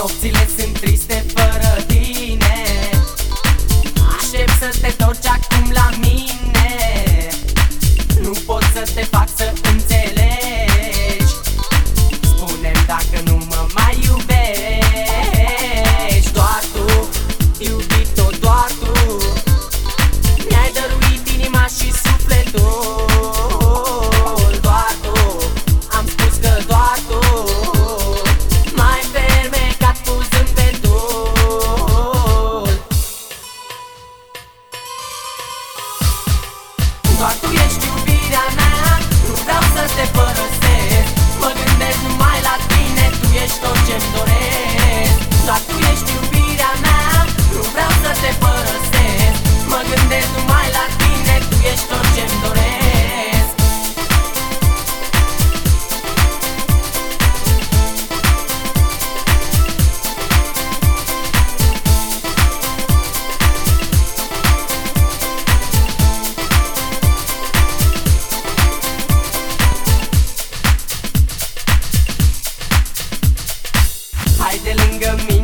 Nopțile sunt triste fără tine. Aștept să te torci acum la mine. Nu pot să te fac Numai la tine mi. lângă mine